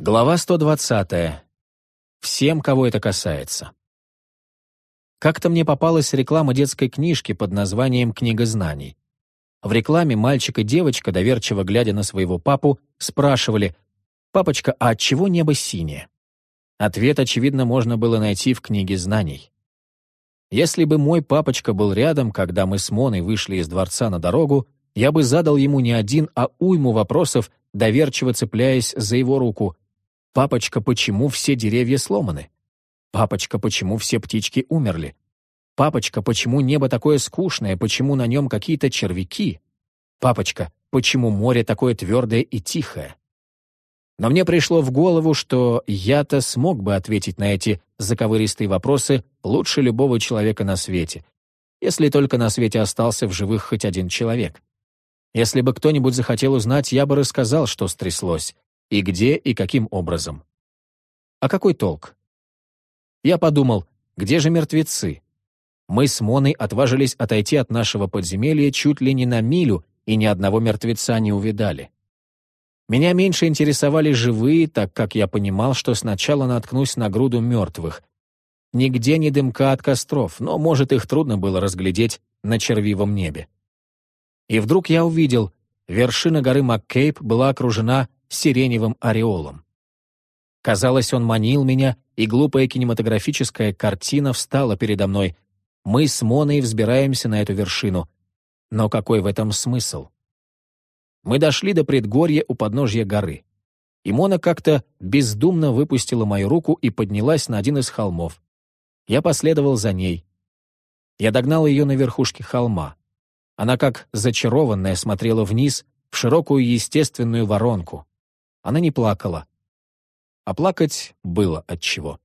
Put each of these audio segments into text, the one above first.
Глава 120. Всем, кого это касается. Как-то мне попалась реклама детской книжки под названием «Книга знаний». В рекламе мальчик и девочка, доверчиво глядя на своего папу, спрашивали «Папочка, а от чего небо синее?» Ответ, очевидно, можно было найти в книге знаний. Если бы мой папочка был рядом, когда мы с Моной вышли из дворца на дорогу, я бы задал ему не один, а уйму вопросов, доверчиво цепляясь за его руку, «Папочка, почему все деревья сломаны? Папочка, почему все птички умерли? Папочка, почему небо такое скучное, почему на нем какие-то червяки? Папочка, почему море такое твердое и тихое?» Но мне пришло в голову, что я-то смог бы ответить на эти заковыристые вопросы лучше любого человека на свете, если только на свете остался в живых хоть один человек. Если бы кто-нибудь захотел узнать, я бы рассказал, что стряслось, и где, и каким образом. А какой толк? Я подумал, где же мертвецы? Мы с Моной отважились отойти от нашего подземелья чуть ли не на милю, и ни одного мертвеца не увидали. Меня меньше интересовали живые, так как я понимал, что сначала наткнусь на груду мертвых. Нигде не дымка от костров, но, может, их трудно было разглядеть на червивом небе. И вдруг я увидел, вершина горы Маккейп была окружена сиреневым ореолом. Казалось, он манил меня, и глупая кинематографическая картина встала передо мной. Мы с Моной взбираемся на эту вершину. Но какой в этом смысл? Мы дошли до предгорья у подножья горы. И Мона как-то бездумно выпустила мою руку и поднялась на один из холмов. Я последовал за ней. Я догнал ее на верхушке холма. Она как зачарованная смотрела вниз в широкую естественную воронку. Она не плакала. А плакать было от чего.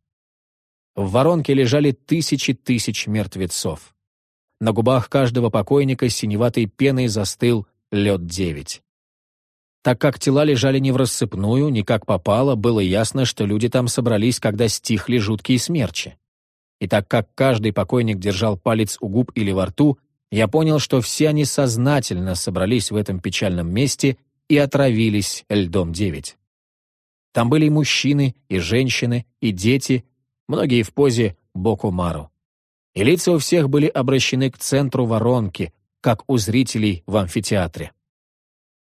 В воронке лежали тысячи тысяч мертвецов. На губах каждого покойника синеватой пеной застыл лед девять. Так как тела лежали не в рассыпную, ни как попало, было ясно, что люди там собрались, когда стихли жуткие смерчи. И так как каждый покойник держал палец у губ или во рту, я понял, что все они сознательно собрались в этом печальном месте и отравились льдом девять. Там были и мужчины, и женщины, и дети, многие в позе Бокумару. И лица у всех были обращены к центру воронки, как у зрителей в амфитеатре.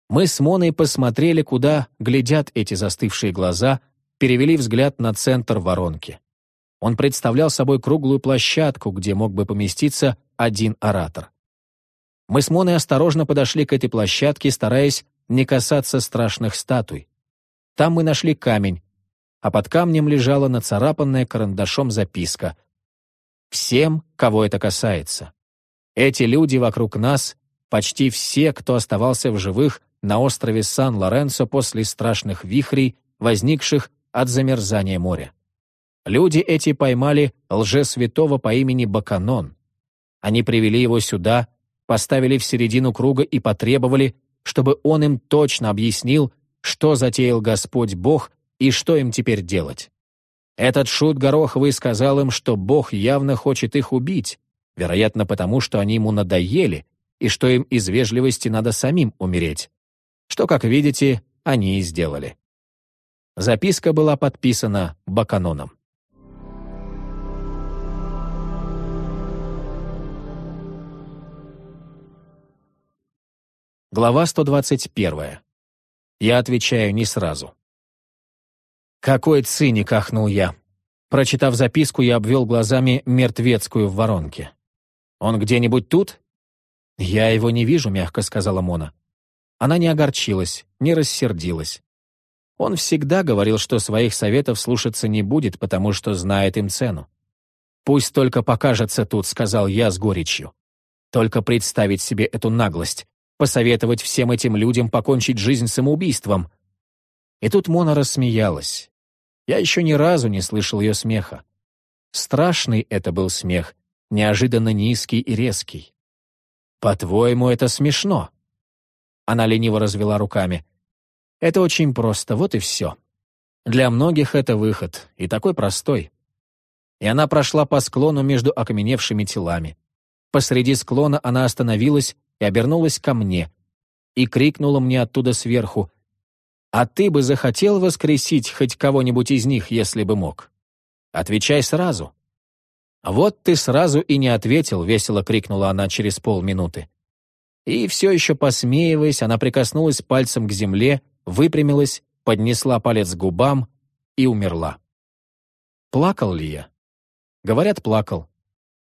Мы с Моной посмотрели, куда глядят эти застывшие глаза, перевели взгляд на центр воронки. Он представлял собой круглую площадку, где мог бы поместиться один оратор. Мы с Моной осторожно подошли к этой площадке, стараясь не касаться страшных статуй. Там мы нашли камень, а под камнем лежала нацарапанная карандашом записка. «Всем, кого это касается. Эти люди вокруг нас, почти все, кто оставался в живых на острове Сан-Лоренцо после страшных вихрей, возникших от замерзания моря. Люди эти поймали лжесвятого по имени Баканон. Они привели его сюда, поставили в середину круга и потребовали, чтобы он им точно объяснил, что затеял Господь Бог и что им теперь делать. Этот шут Гороховый сказал им, что Бог явно хочет их убить, вероятно, потому что они ему надоели, и что им из вежливости надо самим умереть. Что, как видите, они и сделали. Записка была подписана Баканоном. Глава 121. Я отвечаю не сразу. «Какой циник!» — ахнул я. Прочитав записку, я обвел глазами мертвецкую в воронке. «Он где-нибудь тут?» «Я его не вижу», — мягко сказала Мона. Она не огорчилась, не рассердилась. Он всегда говорил, что своих советов слушаться не будет, потому что знает им цену. «Пусть только покажется тут», — сказал я с горечью. «Только представить себе эту наглость посоветовать всем этим людям покончить жизнь самоубийством. И тут Мона рассмеялась. Я еще ни разу не слышал ее смеха. Страшный это был смех, неожиданно низкий и резкий. «По-твоему, это смешно?» Она лениво развела руками. «Это очень просто, вот и все. Для многих это выход, и такой простой». И она прошла по склону между окаменевшими телами. Посреди склона она остановилась и обернулась ко мне, и крикнула мне оттуда сверху А ты бы захотел воскресить хоть кого-нибудь из них, если бы мог? Отвечай сразу. «Вот ты сразу и не ответил», — весело крикнула она через полминуты. И все еще посмеиваясь, она прикоснулась пальцем к земле, выпрямилась, поднесла палец к губам и умерла. Плакал ли я? Говорят, плакал.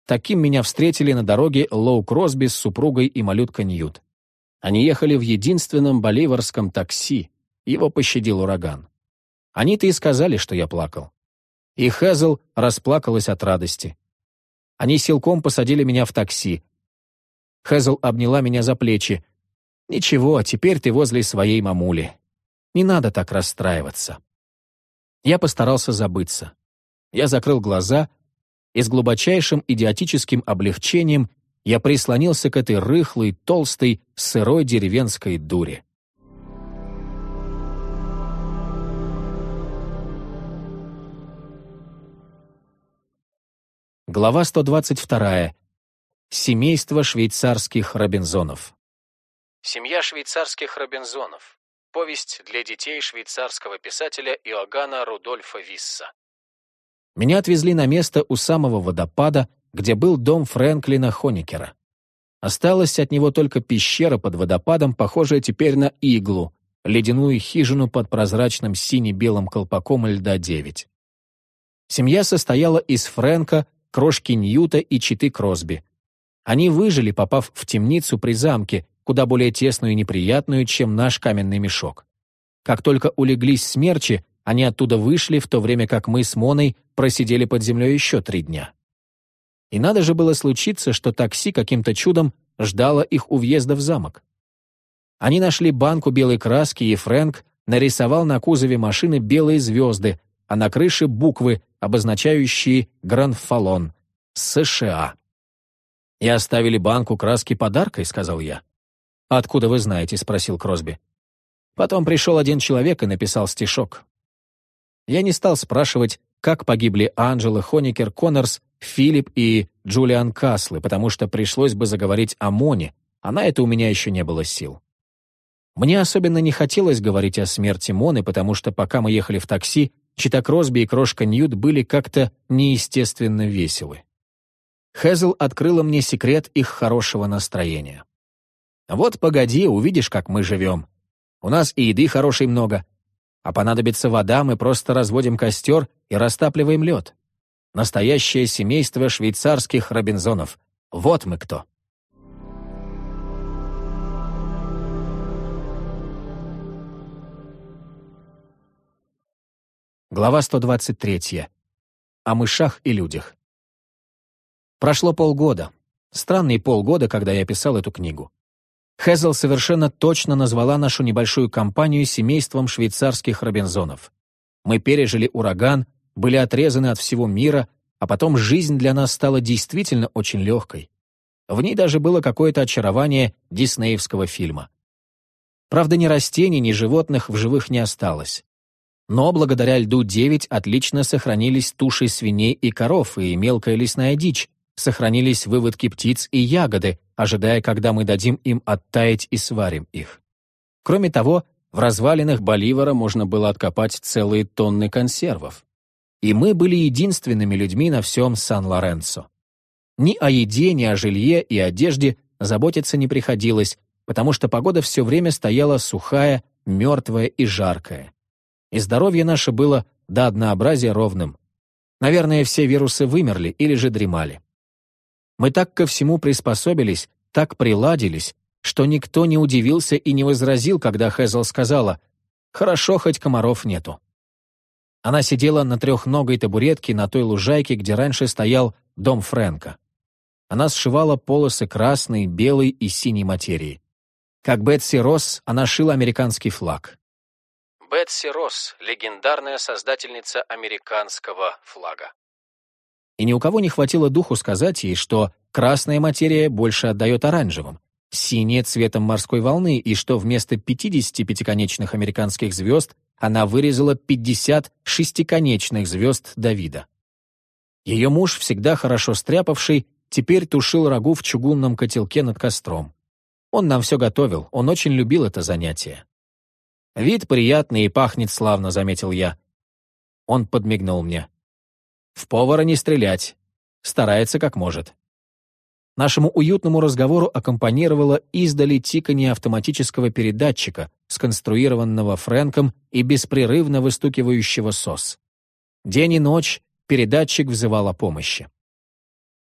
Таким меня встретили на дороге Лоу Кросби с супругой и малютка Ньют. Они ехали в единственном боливарском такси. Его пощадил ураган. Они-то и сказали, что я плакал. И Хезл расплакалась от радости. Они силком посадили меня в такси. Хезл обняла меня за плечи. «Ничего, теперь ты возле своей мамули. Не надо так расстраиваться». Я постарался забыться. Я закрыл глаза, и с глубочайшим идиотическим облегчением я прислонился к этой рыхлой, толстой, сырой деревенской дуре. Глава 122. Семейство швейцарских Робинзонов. Семья швейцарских Робинзонов. Повесть для детей швейцарского писателя Иоганна Рудольфа Висса. Меня отвезли на место у самого водопада, где был дом Фрэнклина Хоникера. Осталась от него только пещера под водопадом, похожая теперь на иглу, ледяную хижину под прозрачным сине-белым колпаком льда 9. Семья состояла из Фрэнка, крошки Ньюта и читы Кросби. Они выжили, попав в темницу при замке, куда более тесную и неприятную, чем наш каменный мешок. Как только улеглись смерчи, они оттуда вышли, в то время как мы с Моной просидели под землей еще три дня. И надо же было случиться, что такси каким-то чудом ждало их у въезда в замок. Они нашли банку белой краски, и Фрэнк нарисовал на кузове машины белые звезды, а на крыше буквы, обозначающие Гранфалон, США. «И оставили банку краски подаркой», — сказал я. «Откуда вы знаете?» — спросил Кросби. Потом пришел один человек и написал стишок. Я не стал спрашивать, как погибли Анджела Хоникер Коннорс, Филипп и Джулиан Каслы, потому что пришлось бы заговорить о Моне, а на это у меня еще не было сил. Мне особенно не хотелось говорить о смерти Моны, потому что пока мы ехали в такси, Чита Кросби и Крошка Ньют были как-то неестественно веселы. Хезл открыла мне секрет их хорошего настроения. «Вот погоди, увидишь, как мы живем. У нас и еды хорошей много, а понадобится вода, мы просто разводим костер и растапливаем лед. Настоящее семейство швейцарских Робинзонов. Вот мы кто. Глава 123. О мышах и людях. Прошло полгода. Странные полгода, когда я писал эту книгу. Хезл совершенно точно назвала нашу небольшую компанию семейством швейцарских Робинзонов. Мы пережили ураган, были отрезаны от всего мира, а потом жизнь для нас стала действительно очень легкой. В ней даже было какое-то очарование диснеевского фильма. Правда, ни растений, ни животных в живых не осталось. Но благодаря льду-9 отлично сохранились туши свиней и коров и мелкая лесная дичь, сохранились выводки птиц и ягоды, ожидая, когда мы дадим им оттаять и сварим их. Кроме того, в развалинах Боливара можно было откопать целые тонны консервов. И мы были единственными людьми на всем Сан-Лоренцо. Ни о еде, ни о жилье и одежде заботиться не приходилось, потому что погода все время стояла сухая, мертвая и жаркая. И здоровье наше было до однообразия ровным. Наверное, все вирусы вымерли или же дремали. Мы так ко всему приспособились, так приладились, что никто не удивился и не возразил, когда Хэзл сказала «Хорошо, хоть комаров нету». Она сидела на трехногой табуретке на той лужайке, где раньше стоял дом Фрэнка. Она сшивала полосы красной, белой и синей материи. Как Бетси Росс, она шила американский флаг. Бетси Росс — легендарная создательница американского флага и ни у кого не хватило духу сказать ей, что красная материя больше отдает оранжевым, синяя — цветом морской волны, и что вместо 50 пятиконечных американских звезд она вырезала 50 шестиконечных звезд Давида. Ее муж, всегда хорошо стряпавший, теперь тушил рагу в чугунном котелке над костром. Он нам все готовил, он очень любил это занятие. «Вид приятный и пахнет славно», — заметил я. Он подмигнул мне. «В повара не стрелять. Старается как может». Нашему уютному разговору аккомпанировало издали тиканье автоматического передатчика, сконструированного Фрэнком и беспрерывно выстукивающего СОС. День и ночь передатчик взывал о помощи.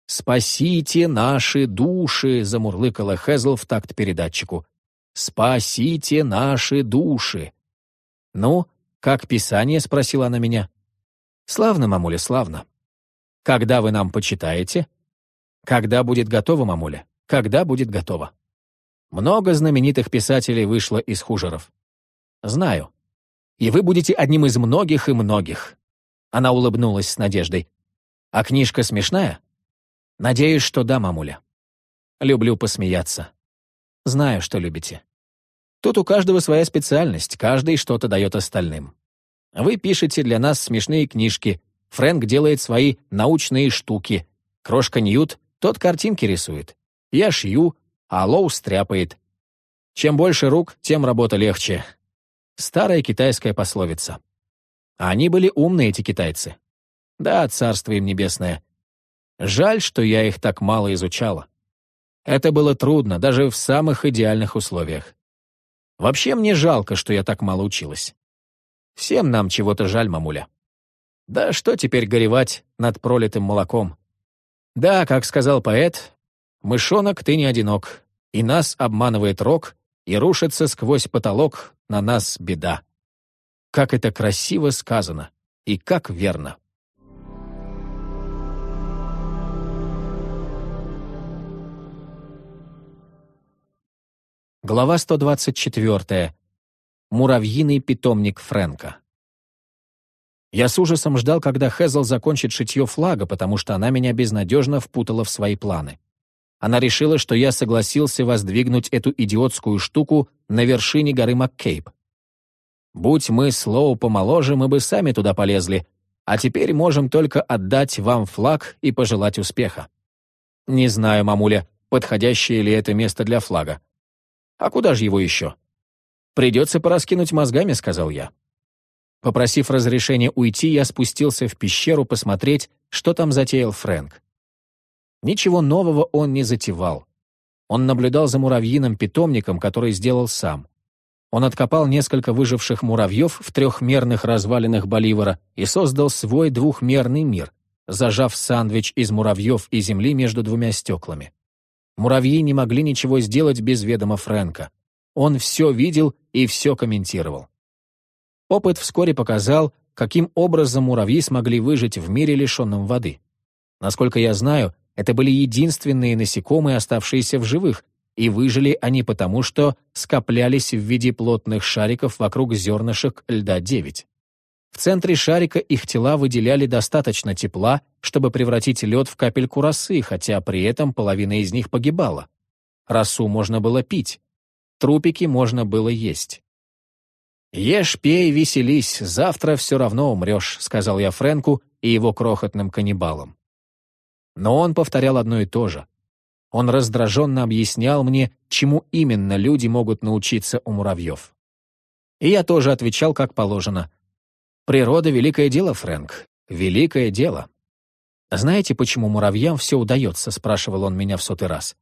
«Спасите наши души!» — замурлыкала Хезл в такт передатчику. «Спасите наши души!» «Ну, как писание?» — спросила она меня. «Славно, мамуля, славно. Когда вы нам почитаете?» Когда будет готово, мамуля? Когда будет готово? Много знаменитых писателей вышло из хужеров. Знаю. И вы будете одним из многих и многих. Она улыбнулась с надеждой. А книжка смешная? Надеюсь, что да, мамуля. Люблю посмеяться. Знаю, что любите. Тут у каждого своя специальность, каждый что-то дает остальным. Вы пишете для нас смешные книжки, Фрэнк делает свои научные штуки, Крошка Ньют тот картинки рисует. Я шью, а Лоу стряпает. Чем больше рук, тем работа легче. Старая китайская пословица. Они были умные, эти китайцы. Да, царство им небесное. Жаль, что я их так мало изучала. Это было трудно, даже в самых идеальных условиях. Вообще мне жалко, что я так мало училась. Всем нам чего-то жаль, мамуля. Да что теперь горевать над пролитым молоком? Да, как сказал поэт, «Мышонок, ты не одинок, и нас обманывает рок, и рушится сквозь потолок на нас беда». Как это красиво сказано, и как верно. Глава 124. Муравьиный питомник Фрэнка. Я с ужасом ждал, когда Хезл закончит шитье флага, потому что она меня безнадежно впутала в свои планы. Она решила, что я согласился воздвигнуть эту идиотскую штуку на вершине горы Маккейб. Будь мы Слоу помоложе, мы бы сами туда полезли, а теперь можем только отдать вам флаг и пожелать успеха. Не знаю, мамуля, подходящее ли это место для флага. А куда же его еще? Придется пораскинуть мозгами, сказал я. Попросив разрешения уйти, я спустился в пещеру посмотреть, что там затеял Фрэнк. Ничего нового он не затевал. Он наблюдал за муравьиным питомником, который сделал сам. Он откопал несколько выживших муравьев в трехмерных развалинах Боливара и создал свой двухмерный мир, зажав сандвич из муравьев и земли между двумя стеклами. Муравьи не могли ничего сделать без ведома Фрэнка. Он все видел и все комментировал. Опыт вскоре показал, каким образом муравьи смогли выжить в мире, лишенном воды. Насколько я знаю, это были единственные насекомые, оставшиеся в живых, и выжили они потому, что скоплялись в виде плотных шариков вокруг зернышек льда-9. В центре шарика их тела выделяли достаточно тепла, чтобы превратить лед в капельку росы, хотя при этом половина из них погибала. Росу можно было пить, трупики можно было есть. «Ешь, пей, веселись, завтра все равно умрешь», — сказал я Фрэнку и его крохотным каннибалам. Но он повторял одно и то же. Он раздраженно объяснял мне, чему именно люди могут научиться у муравьев. И я тоже отвечал, как положено. «Природа — великое дело, Фрэнк, великое дело». «Знаете, почему муравьям все удается?» — спрашивал он меня в сотый раз.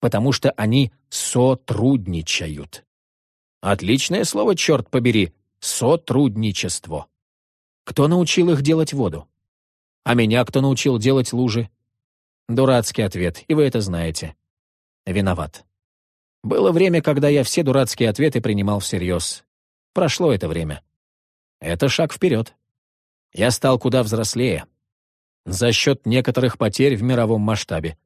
«Потому что они сотрудничают». Отличное слово, черт побери, сотрудничество. Кто научил их делать воду? А меня кто научил делать лужи? Дурацкий ответ, и вы это знаете. Виноват. Было время, когда я все дурацкие ответы принимал всерьез. Прошло это время. Это шаг вперед. Я стал куда взрослее. За счет некоторых потерь в мировом масштабе.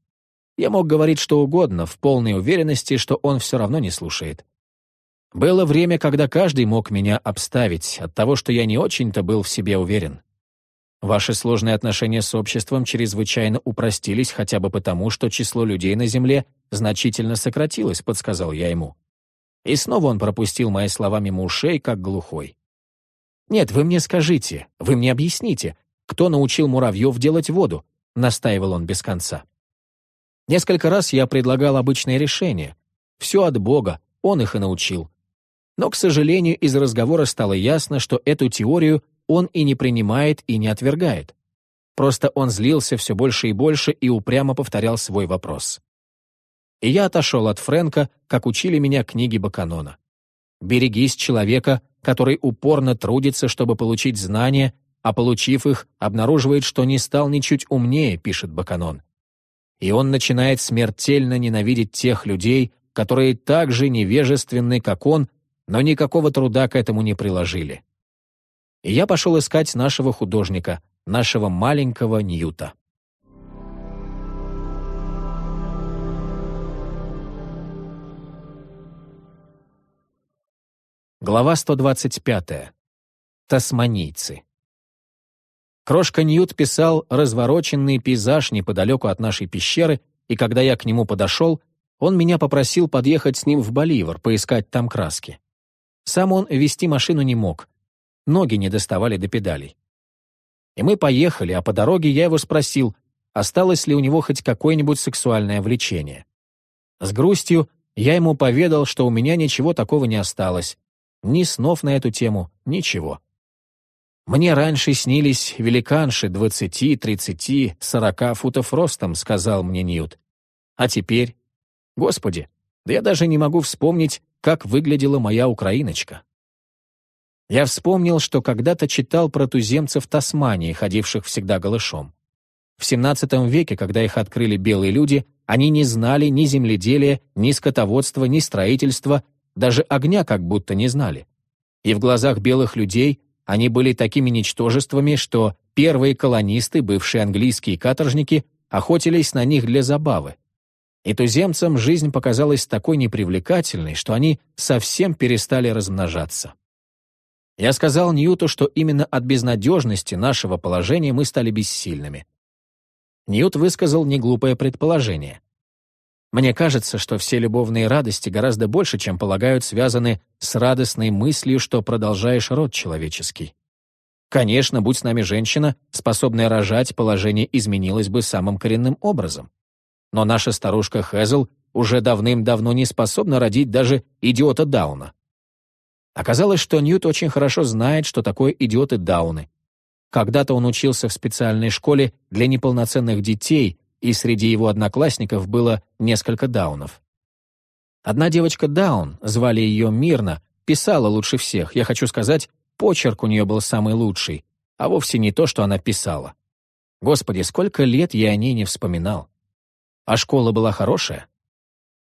Я мог говорить что угодно, в полной уверенности, что он все равно не слушает. Было время, когда каждый мог меня обставить от того, что я не очень-то был в себе уверен. Ваши сложные отношения с обществом чрезвычайно упростились хотя бы потому, что число людей на Земле значительно сократилось, подсказал я ему. И снова он пропустил мои слова мимо ушей, как глухой. «Нет, вы мне скажите, вы мне объясните, кто научил муравьев делать воду?» — настаивал он без конца. Несколько раз я предлагал обычное решение. Все от Бога, он их и научил. Но, к сожалению, из разговора стало ясно, что эту теорию он и не принимает, и не отвергает. Просто он злился все больше и больше и упрямо повторял свой вопрос. И я отошел от Фрэнка, как учили меня книги Баканона. «Берегись человека, который упорно трудится, чтобы получить знания, а получив их, обнаруживает, что не стал ничуть умнее», — пишет Баканон. И он начинает смертельно ненавидеть тех людей, которые так же невежественны, как он, но никакого труда к этому не приложили. И я пошел искать нашего художника, нашего маленького Ньюта. Глава 125. Тасманийцы. Крошка Ньют писал развороченный пейзаж неподалеку от нашей пещеры, и когда я к нему подошел, он меня попросил подъехать с ним в Боливар, поискать там краски. Сам он вести машину не мог. Ноги не доставали до педалей. И мы поехали, а по дороге я его спросил, осталось ли у него хоть какое-нибудь сексуальное влечение. С грустью я ему поведал, что у меня ничего такого не осталось. Ни снов на эту тему, ничего. «Мне раньше снились великанши двадцати, тридцати, сорока футов ростом», — сказал мне Ньют. «А теперь? Господи, да я даже не могу вспомнить, как выглядела моя украиночка. Я вспомнил, что когда-то читал про туземцев Тасмании, ходивших всегда голышом. В XVII веке, когда их открыли белые люди, они не знали ни земледелия, ни скотоводства, ни строительства, даже огня как будто не знали. И в глазах белых людей они были такими ничтожествами, что первые колонисты, бывшие английские каторжники, охотились на них для забавы. И туземцам жизнь показалась такой непривлекательной, что они совсем перестали размножаться. Я сказал Ньюту, что именно от безнадежности нашего положения мы стали бессильными. Ньют высказал неглупое предположение. Мне кажется, что все любовные радости гораздо больше, чем полагают, связаны с радостной мыслью, что продолжаешь род человеческий. Конечно, будь с нами женщина, способная рожать, положение изменилось бы самым коренным образом. Но наша старушка Хэзл уже давным-давно не способна родить даже идиота Дауна. Оказалось, что Ньют очень хорошо знает, что такое идиоты Дауны. Когда-то он учился в специальной школе для неполноценных детей, и среди его одноклассников было несколько Даунов. Одна девочка Даун, звали ее Мирна, писала лучше всех, я хочу сказать, почерк у нее был самый лучший, а вовсе не то, что она писала. Господи, сколько лет я о ней не вспоминал. А школа была хорошая?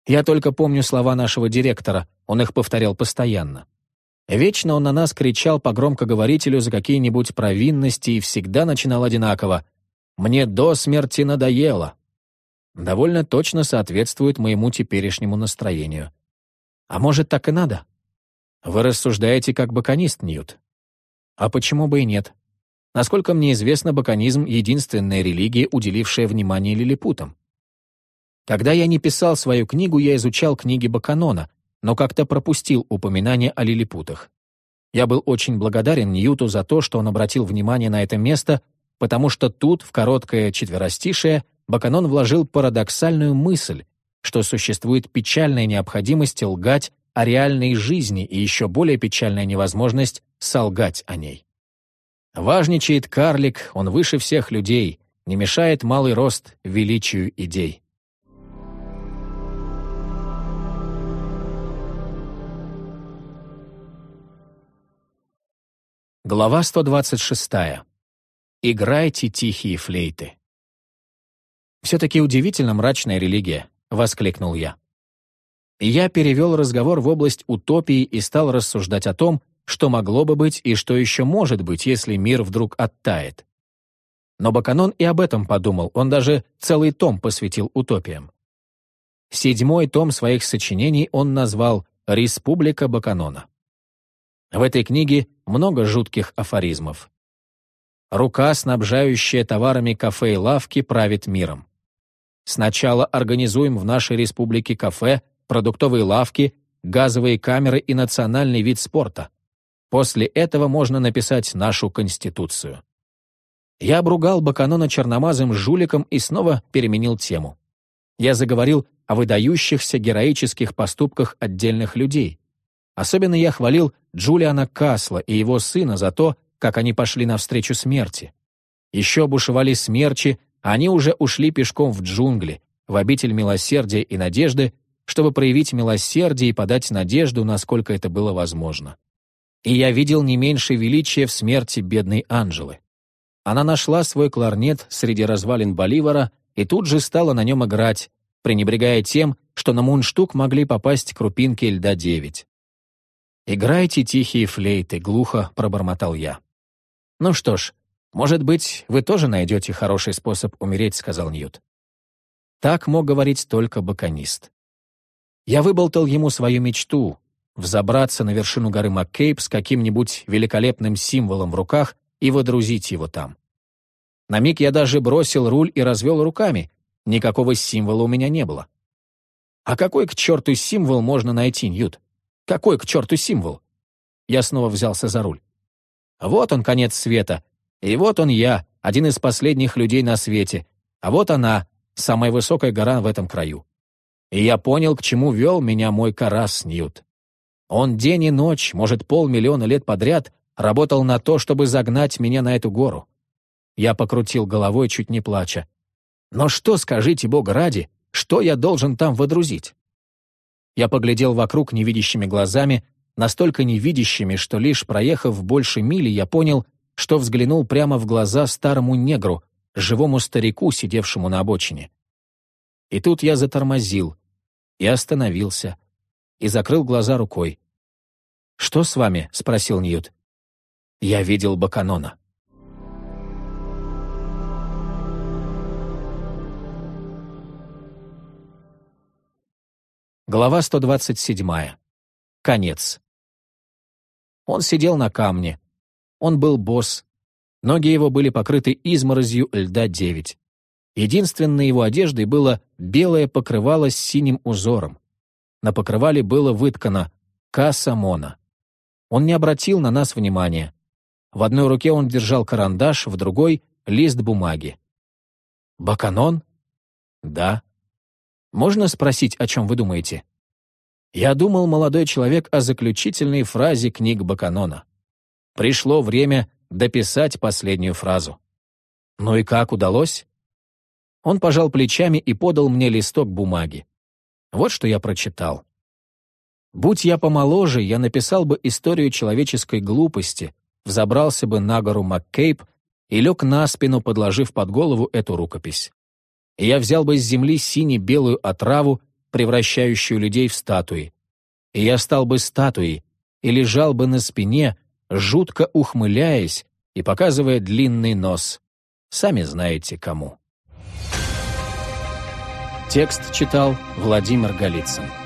Я только помню слова нашего директора, он их повторял постоянно. Вечно он на нас кричал по громкоговорителю за какие-нибудь провинности и всегда начинал одинаково. «Мне до смерти надоело». Довольно точно соответствует моему теперешнему настроению. А может, так и надо? Вы рассуждаете как баканист, Ньют. А почему бы и нет? Насколько мне известно, баканизм — единственная религия, уделившая внимание лилипутам. Когда я не писал свою книгу, я изучал книги Баканона, но как-то пропустил упоминание о лилипутах. Я был очень благодарен Ньюту за то, что он обратил внимание на это место, потому что тут, в короткое четверостишее, Баканон вложил парадоксальную мысль, что существует печальная необходимость лгать о реальной жизни и еще более печальная невозможность солгать о ней. Важничает карлик, он выше всех людей, не мешает малый рост величию идей. Глава 126. Играйте тихие флейты. «Все-таки удивительно мрачная религия», — воскликнул я. Я перевел разговор в область утопии и стал рассуждать о том, что могло бы быть и что еще может быть, если мир вдруг оттает. Но Баканон и об этом подумал, он даже целый том посвятил утопиям. Седьмой том своих сочинений он назвал «Республика Баканона». В этой книге много жутких афоризмов. Рука, снабжающая товарами кафе и лавки, правит миром. Сначала организуем в нашей республике кафе, продуктовые лавки, газовые камеры и национальный вид спорта. После этого можно написать нашу Конституцию. Я обругал Баканона черномазым жуликом и снова переменил тему. Я заговорил о выдающихся героических поступках отдельных людей, Особенно я хвалил Джулиана Касла и его сына за то, как они пошли навстречу смерти. Еще бушевали смерчи, а они уже ушли пешком в джунгли, в обитель милосердия и надежды, чтобы проявить милосердие и подать надежду, насколько это было возможно. И я видел не меньше величия в смерти бедной Анжелы. Она нашла свой кларнет среди развалин Боливара и тут же стала на нем играть, пренебрегая тем, что на мундштук могли попасть крупинки льда девять. «Играйте тихие флейты», — глухо пробормотал я. «Ну что ж, может быть, вы тоже найдете хороший способ умереть», — сказал Ньют. Так мог говорить только баканист. Я выболтал ему свою мечту — взобраться на вершину горы Маккейп с каким-нибудь великолепным символом в руках и водрузить его там. На миг я даже бросил руль и развел руками. Никакого символа у меня не было. А какой к черту символ можно найти, Ньют? Какой к черту символ? Я снова взялся за руль. Вот он, конец света. И вот он я, один из последних людей на свете. А вот она, самая высокая гора в этом краю. И я понял, к чему вел меня мой Карас Ньют. Он день и ночь, может, полмиллиона лет подряд, работал на то, чтобы загнать меня на эту гору. Я покрутил головой, чуть не плача. Но что, скажите, Бога ради, что я должен там водрузить? Я поглядел вокруг невидящими глазами, настолько невидящими, что лишь проехав больше мили, я понял, что взглянул прямо в глаза старому негру, живому старику, сидевшему на обочине. И тут я затормозил, и остановился, и закрыл глаза рукой. «Что с вами?» — спросил Ньют. «Я видел Баканона». Глава 127. Конец. Он сидел на камне. Он был босс. Ноги его были покрыты изморозью льда девять. Единственной его одеждой было белое покрывало с синим узором. На покрывале было выткано «Касса Мона». Он не обратил на нас внимания. В одной руке он держал карандаш, в другой — лист бумаги. «Баканон?» «Да». Можно спросить, о чем вы думаете? Я думал, молодой человек, о заключительной фразе книг Баканона. Пришло время дописать последнюю фразу. Ну и как удалось? Он пожал плечами и подал мне листок бумаги. Вот что я прочитал. Будь я помоложе, я написал бы историю человеческой глупости, взобрался бы на гору Маккейп и лег на спину, подложив под голову эту рукопись я взял бы с земли сине-белую отраву, превращающую людей в статуи. И я стал бы статуей и лежал бы на спине, жутко ухмыляясь и показывая длинный нос. Сами знаете кому. Текст читал Владимир Голицын.